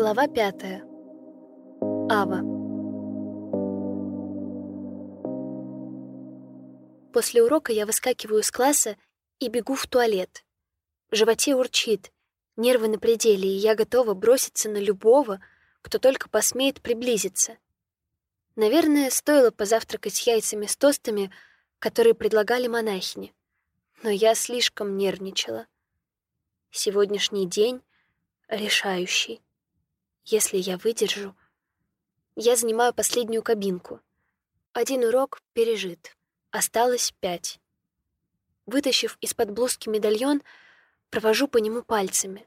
Глава пятая. Ава. После урока я выскакиваю из класса и бегу в туалет. В животе урчит, нервы на пределе, и я готова броситься на любого, кто только посмеет приблизиться. Наверное, стоило позавтракать яйцами с тостами, которые предлагали монахини. Но я слишком нервничала. Сегодняшний день решающий. Если я выдержу... Я занимаю последнюю кабинку. Один урок пережит. Осталось пять. Вытащив из-под блузки медальон, провожу по нему пальцами.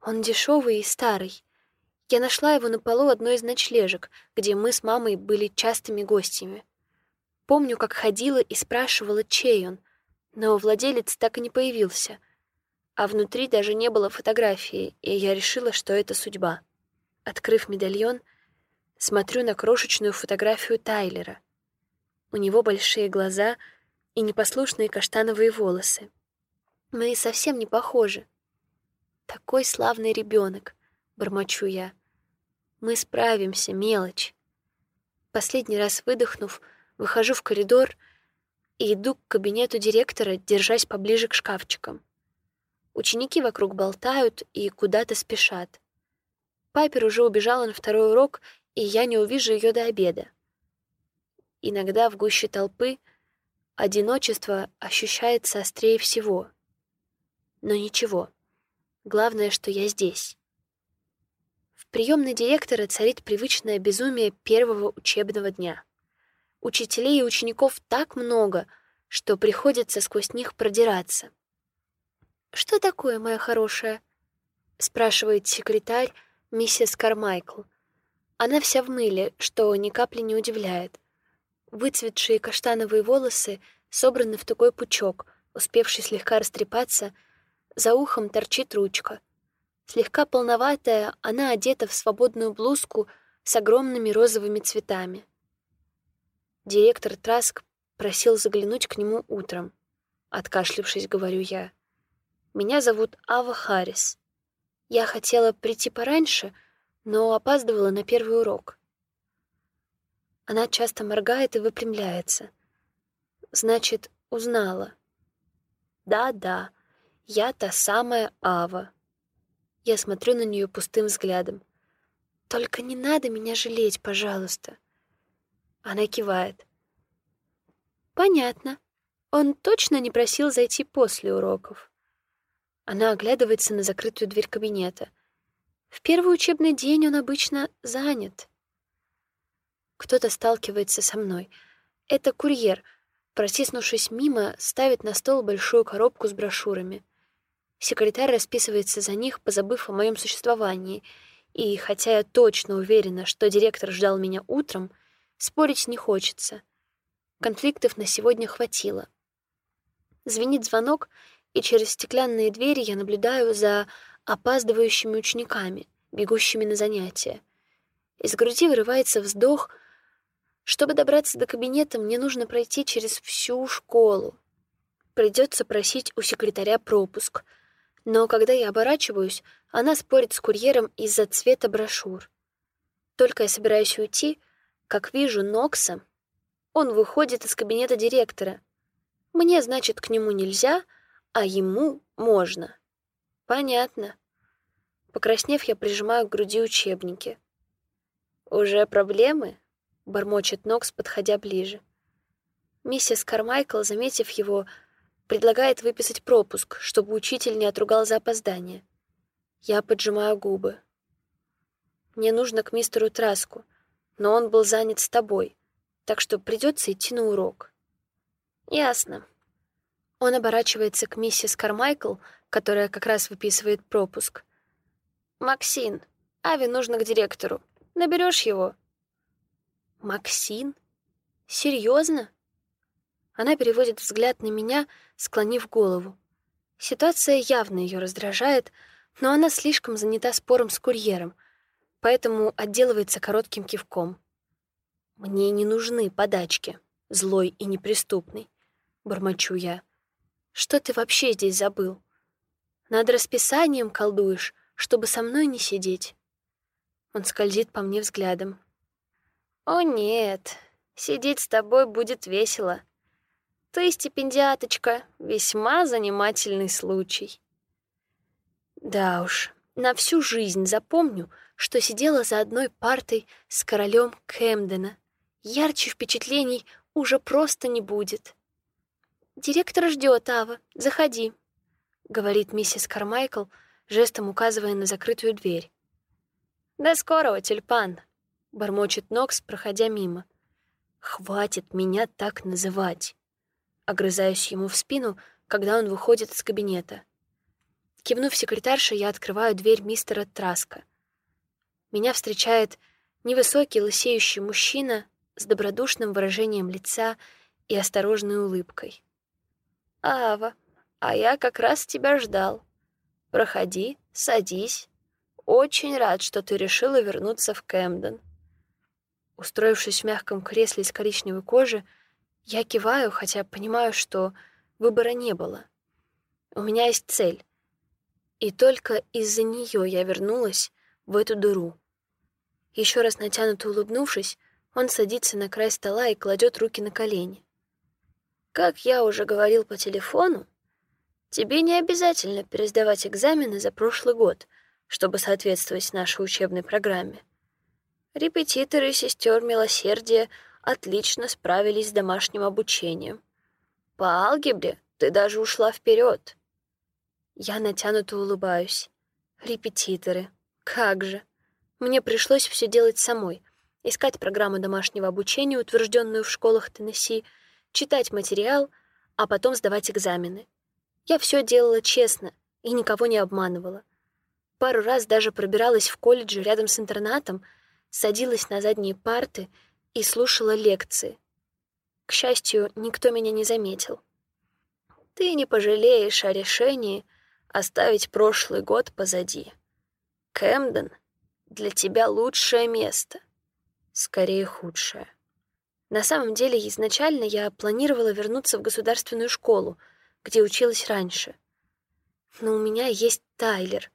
Он дешевый и старый. Я нашла его на полу одной из ночлежек, где мы с мамой были частыми гостями. Помню, как ходила и спрашивала, чей он, но владелец так и не появился. А внутри даже не было фотографии, и я решила, что это судьба. Открыв медальон, смотрю на крошечную фотографию Тайлера. У него большие глаза и непослушные каштановые волосы. Мы совсем не похожи. Такой славный ребенок, бормочу я. Мы справимся, мелочь. Последний раз выдохнув, выхожу в коридор и иду к кабинету директора, держась поближе к шкафчикам. Ученики вокруг болтают и куда-то спешат. Пайпер уже убежала на второй урок, и я не увижу ее до обеда. Иногда в гуще толпы одиночество ощущается острее всего. Но ничего. Главное, что я здесь. В приемной директора царит привычное безумие первого учебного дня. Учителей и учеников так много, что приходится сквозь них продираться. «Что такое, моя хорошая?» — спрашивает секретарь, миссис Кармайкл. Она вся в мыле, что ни капли не удивляет. Выцветшие каштановые волосы собраны в такой пучок, успевший слегка растрепаться, за ухом торчит ручка. Слегка полноватая, она одета в свободную блузку с огромными розовыми цветами. Директор Траск просил заглянуть к нему утром. Откашлившись, говорю я. «Меня зовут Ава Харрис. Я хотела прийти пораньше, но опаздывала на первый урок. Она часто моргает и выпрямляется. Значит, узнала. Да-да, я та самая Ава. Я смотрю на нее пустым взглядом. Только не надо меня жалеть, пожалуйста. Она кивает. Понятно. Он точно не просил зайти после уроков. Она оглядывается на закрытую дверь кабинета. В первый учебный день он обычно занят. Кто-то сталкивается со мной. Это курьер, протиснувшись мимо, ставит на стол большую коробку с брошюрами. Секретарь расписывается за них, позабыв о моем существовании, и хотя я точно уверена, что директор ждал меня утром, спорить не хочется. Конфликтов на сегодня хватило. Звенит звонок, и через стеклянные двери я наблюдаю за опаздывающими учениками, бегущими на занятия. Из груди вырывается вздох. Чтобы добраться до кабинета, мне нужно пройти через всю школу. Придется просить у секретаря пропуск. Но когда я оборачиваюсь, она спорит с курьером из-за цвета брошюр. Только я собираюсь уйти, как вижу Нокса. Он выходит из кабинета директора. Мне, значит, к нему нельзя — а ему можно. Понятно. Покраснев, я прижимаю к груди учебники. Уже проблемы? бормочет Нокс, подходя ближе. Миссис Кармайкл, заметив его, предлагает выписать пропуск, чтобы учитель не отругал за опоздание. Я поджимаю губы. Мне нужно к мистеру Траску, но он был занят с тобой, так что придется идти на урок. Ясно. Он оборачивается к миссис Кармайкл, которая как раз выписывает пропуск. «Максин, Ави нужно к директору. Наберешь его?» «Максин? Серьезно?» Она переводит взгляд на меня, склонив голову. Ситуация явно ее раздражает, но она слишком занята спором с курьером, поэтому отделывается коротким кивком. «Мне не нужны подачки, злой и неприступный», — бормочу я. Что ты вообще здесь забыл? Над расписанием колдуешь, чтобы со мной не сидеть. Он скользит по мне взглядом. «О нет, сидеть с тобой будет весело. Ты стипендиаточка, весьма занимательный случай». Да уж, на всю жизнь запомню, что сидела за одной партой с королем Кэмдена. Ярче впечатлений уже просто не будет. «Директор ждет, Ава, заходи», — говорит миссис Кармайкл, жестом указывая на закрытую дверь. «До скорого, тюльпан!» — бормочет Нокс, проходя мимо. «Хватит меня так называть!» Огрызаюсь ему в спину, когда он выходит из кабинета. Кивнув секретарше, я открываю дверь мистера Траска. Меня встречает невысокий лысеющий мужчина с добродушным выражением лица и осторожной улыбкой. «Ава, а я как раз тебя ждал. Проходи, садись. Очень рад, что ты решила вернуться в Кэмден. Устроившись в мягком кресле из коричневой кожи, я киваю, хотя понимаю, что выбора не было. У меня есть цель. И только из-за нее я вернулась в эту дыру. Еще раз натянуто улыбнувшись, он садится на край стола и кладет руки на колени. Как я уже говорил по телефону, тебе не обязательно пересдавать экзамены за прошлый год — чтобы соответствовать нашей учебной программе. Репетиторы сестер милосердия отлично справились с домашним обучением. По алгебре ты даже ушла вперед. Я натянуто улыбаюсь. Репетиторы. Как же. Мне пришлось все делать самой. Искать программу домашнего обучения, утвержденную в школах Теннесси, читать материал, а потом сдавать экзамены. Я все делала честно и никого не обманывала. Пару раз даже пробиралась в колледже рядом с интернатом, садилась на задние парты и слушала лекции. К счастью, никто меня не заметил. Ты не пожалеешь о решении оставить прошлый год позади. Кэмден для тебя лучшее место. Скорее, худшее. На самом деле, изначально я планировала вернуться в государственную школу, где училась раньше. Но у меня есть Тайлер,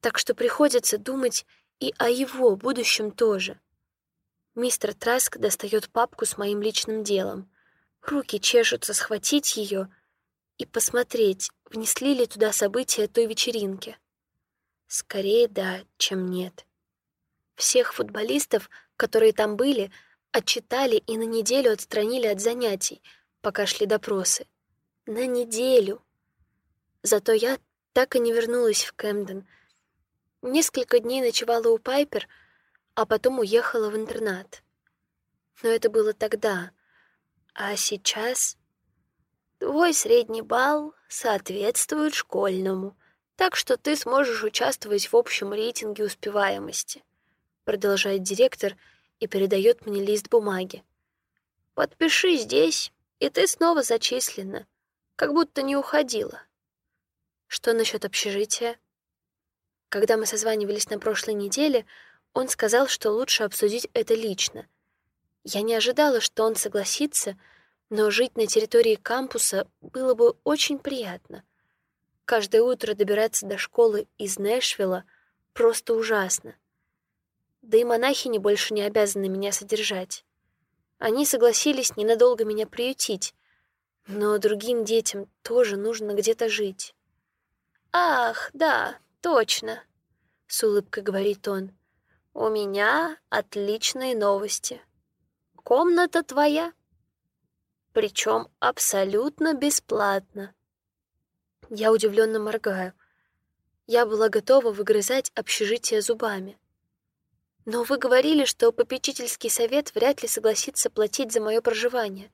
так что приходится думать и о его будущем тоже. Мистер Траск достает папку с моим личным делом. Руки чешутся схватить ее и посмотреть, внесли ли туда события той вечеринки. Скорее да, чем нет. Всех футболистов, которые там были, отчитали и на неделю отстранили от занятий, пока шли допросы. На неделю. Зато я так и не вернулась в Кэмден — Несколько дней ночевала у Пайпер, а потом уехала в интернат. Но это было тогда. А сейчас твой средний балл соответствует школьному, так что ты сможешь участвовать в общем рейтинге успеваемости, продолжает директор и передает мне лист бумаги. Подпиши здесь, и ты снова зачислена, как будто не уходила. Что насчет общежития? Когда мы созванивались на прошлой неделе, он сказал, что лучше обсудить это лично. Я не ожидала, что он согласится, но жить на территории кампуса было бы очень приятно. Каждое утро добираться до школы из Нэшвилла просто ужасно. Да и монахини больше не обязаны меня содержать. Они согласились ненадолго меня приютить, но другим детям тоже нужно где-то жить. Ах, да, Точно, с улыбкой говорит он. У меня отличные новости. Комната твоя. Причем абсолютно бесплатно. Я удивленно моргаю. Я была готова выгрызать общежитие зубами. Но вы говорили, что попечительский совет вряд ли согласится платить за мое проживание.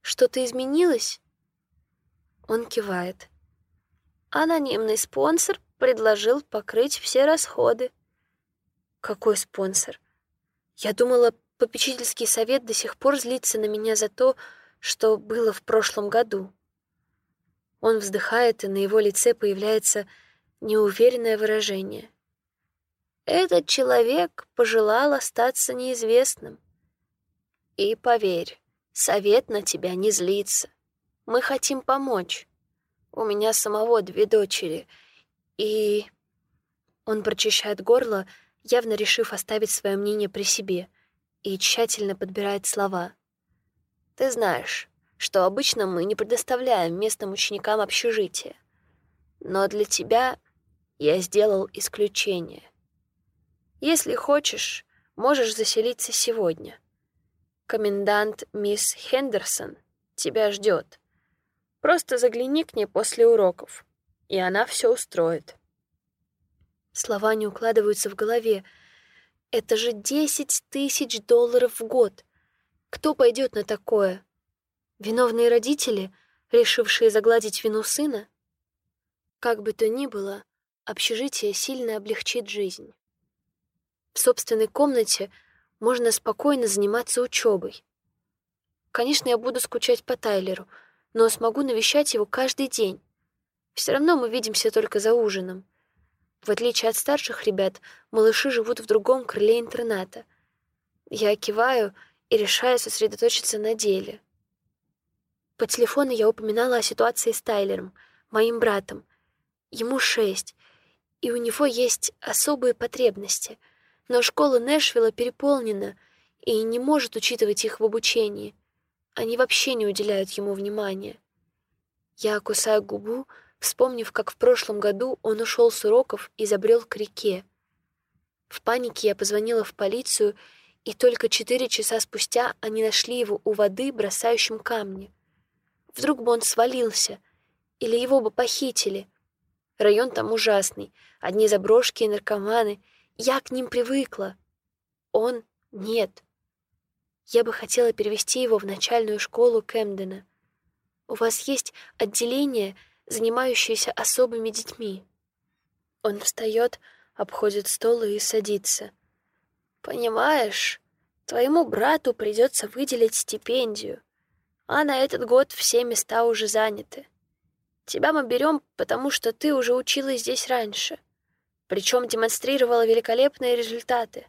Что-то изменилось? Он кивает. Анонимный спонсор предложил покрыть все расходы. Какой спонсор? Я думала, попечительский совет до сих пор злится на меня за то, что было в прошлом году. Он вздыхает, и на его лице появляется неуверенное выражение. Этот человек пожелал остаться неизвестным. И поверь, совет на тебя не злится. Мы хотим помочь. У меня самого две дочери — и... Он прочищает горло, явно решив оставить свое мнение при себе, и тщательно подбирает слова. «Ты знаешь, что обычно мы не предоставляем местным ученикам общежитие. Но для тебя я сделал исключение. Если хочешь, можешь заселиться сегодня. Комендант мисс Хендерсон тебя ждет. Просто загляни к ней после уроков, и она все устроит. Слова не укладываются в голове. Это же десять тысяч долларов в год. Кто пойдет на такое? Виновные родители, решившие загладить вину сына? Как бы то ни было, общежитие сильно облегчит жизнь. В собственной комнате можно спокойно заниматься учебой. Конечно, я буду скучать по Тайлеру, но смогу навещать его каждый день. Все равно мы видимся только за ужином. В отличие от старших ребят, малыши живут в другом крыле интерната. Я киваю и решаю сосредоточиться на деле. По телефону я упоминала о ситуации с Тайлером, моим братом. Ему шесть, и у него есть особые потребности. Но школа Нэшвилла переполнена и не может учитывать их в обучении. Они вообще не уделяют ему внимания. Я кусаю губу, вспомнив, как в прошлом году он ушел с уроков и забрел к реке. В панике я позвонила в полицию, и только четыре часа спустя они нашли его у воды, бросающим камни. Вдруг бы он свалился, или его бы похитили. Район там ужасный, одни заброшки и наркоманы. Я к ним привыкла. Он — нет. Я бы хотела перевести его в начальную школу Кэмдена. У вас есть отделение — занимающиеся особыми детьми. Он встает, обходит стол и садится. Понимаешь, твоему брату придется выделить стипендию, а на этот год все места уже заняты. Тебя мы берем, потому что ты уже училась здесь раньше, причем демонстрировала великолепные результаты.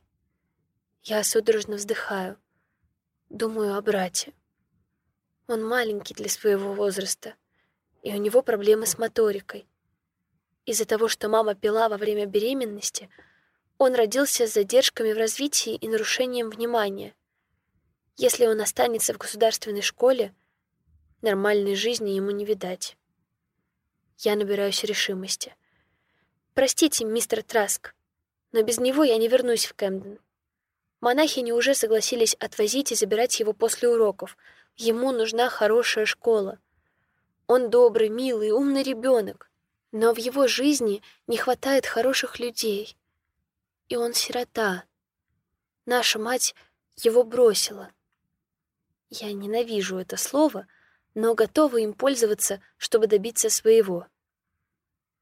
Я судорожно вздыхаю. Думаю о брате. Он маленький для своего возраста — и у него проблемы с моторикой. Из-за того, что мама пила во время беременности, он родился с задержками в развитии и нарушением внимания. Если он останется в государственной школе, нормальной жизни ему не видать. Я набираюсь решимости. Простите, мистер Траск, но без него я не вернусь в Кэмден. Монахини уже согласились отвозить и забирать его после уроков. Ему нужна хорошая школа. Он добрый, милый, умный ребенок, но в его жизни не хватает хороших людей. И он сирота. Наша мать его бросила. Я ненавижу это слово, но готова им пользоваться, чтобы добиться своего.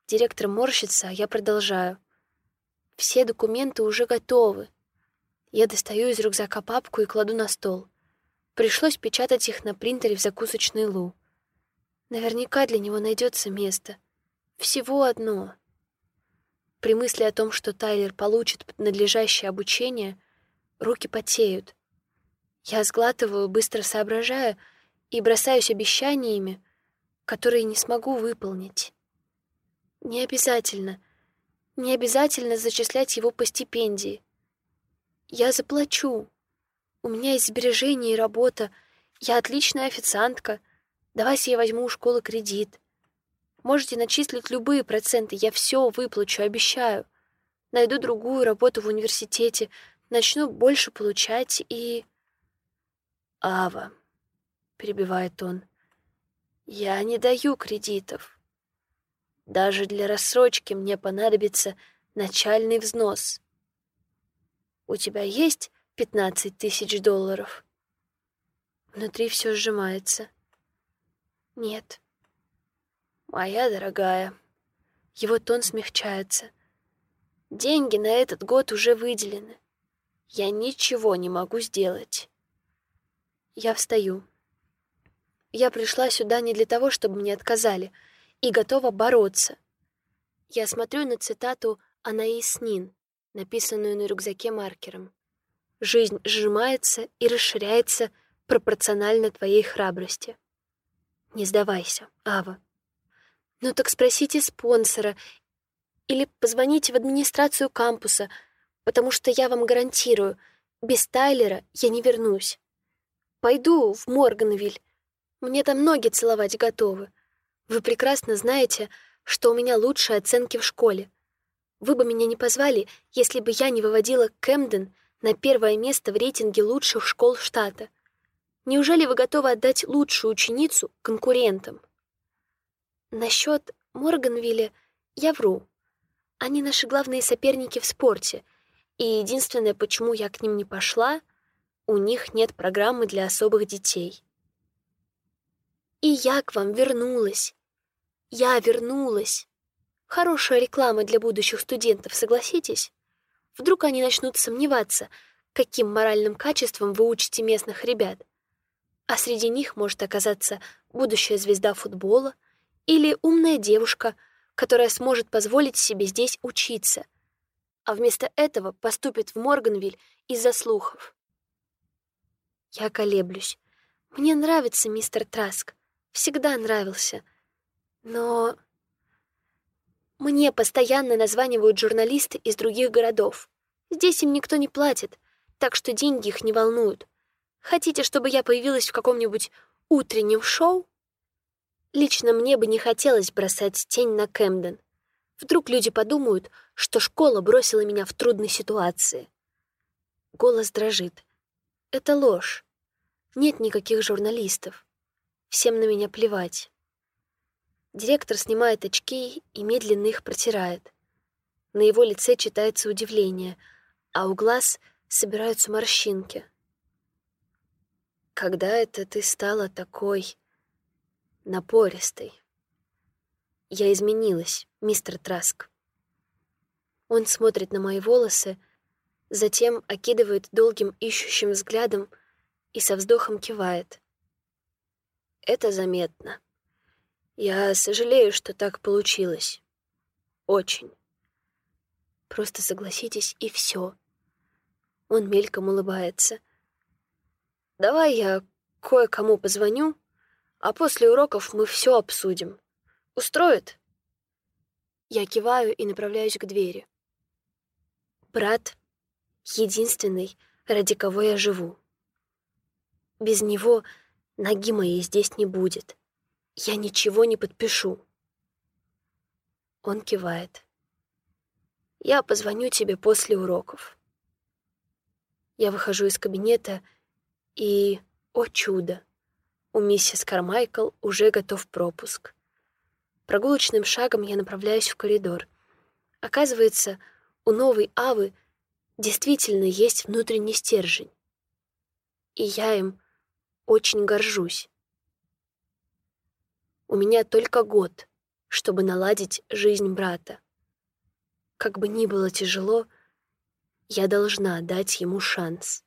Директор морщится, а я продолжаю. Все документы уже готовы. Я достаю из рюкзака папку и кладу на стол. Пришлось печатать их на принтере в закусочной Лу. Наверняка для него найдется место. Всего одно. При мысли о том, что Тайлер получит надлежащее обучение, руки потеют. Я сглатываю, быстро соображая, и бросаюсь обещаниями, которые не смогу выполнить. Не обязательно, не обязательно зачислять его по стипендии. Я заплачу. У меня есть сбережения и работа. Я отличная официантка. Давайте я возьму у школы кредит. Можете начислить любые проценты, я все выплачу, обещаю. Найду другую работу в университете, начну больше получать и... Ава, перебивает он, я не даю кредитов. Даже для рассрочки мне понадобится начальный взнос. У тебя есть пятнадцать тысяч долларов? Внутри все сжимается. Нет. Моя дорогая. Его тон смягчается. Деньги на этот год уже выделены. Я ничего не могу сделать. Я встаю. Я пришла сюда не для того, чтобы мне отказали, и готова бороться. Я смотрю на цитату Анаис Нин, написанную на рюкзаке маркером. «Жизнь сжимается и расширяется пропорционально твоей храбрости». Не сдавайся, Ава. Ну так спросите спонсора или позвоните в администрацию кампуса. потому что я вам гарантирую, без Тайлера я не вернусь. Пойду в Морганвиль. Мне там ноги целовать готовы. Вы прекрасно знаете, что у меня лучшие оценки в школе. Вы бы меня не позвали, если бы я не выводила Кэмден на первое место в рейтинге лучших школ штата. Неужели вы готовы отдать лучшую ученицу конкурентам? Насчет Морганвилля я вру. Они наши главные соперники в спорте, и единственное, почему я к ним не пошла, у них нет программы для особых детей. И я к вам вернулась. Я вернулась. Хорошая реклама для будущих студентов, согласитесь? Вдруг они начнут сомневаться, каким моральным качеством вы учите местных ребят. А среди них может оказаться будущая звезда футбола или умная девушка, которая сможет позволить себе здесь учиться, а вместо этого поступит в Морганвиль из-за слухов. Я колеблюсь. Мне нравится мистер Траск. Всегда нравился. Но мне постоянно названивают журналисты из других городов. Здесь им никто не платит, так что деньги их не волнуют. Хотите, чтобы я появилась в каком-нибудь утреннем шоу? Лично мне бы не хотелось бросать тень на Кэмден. Вдруг люди подумают, что школа бросила меня в трудной ситуации. Голос дрожит. Это ложь. Нет никаких журналистов. Всем на меня плевать. Директор снимает очки и медленно их протирает. На его лице читается удивление, а у глаз собираются морщинки. Когда это ты стала такой напористой? Я изменилась, мистер Траск. Он смотрит на мои волосы, затем окидывает долгим ищущим взглядом и со вздохом кивает. Это заметно. Я сожалею, что так получилось. Очень. Просто согласитесь, и все. Он мельком улыбается. Давай я кое-кому позвоню, а после уроков мы все обсудим. Устроит? Я киваю и направляюсь к двери. Брат — единственный, ради кого я живу. Без него ноги моей здесь не будет. Я ничего не подпишу. Он кивает. Я позвоню тебе после уроков. Я выхожу из кабинета и, о чудо, у миссис Кармайкл уже готов пропуск. Прогулочным шагом я направляюсь в коридор. Оказывается, у новой Авы действительно есть внутренний стержень. И я им очень горжусь. У меня только год, чтобы наладить жизнь брата. Как бы ни было тяжело, я должна дать ему шанс.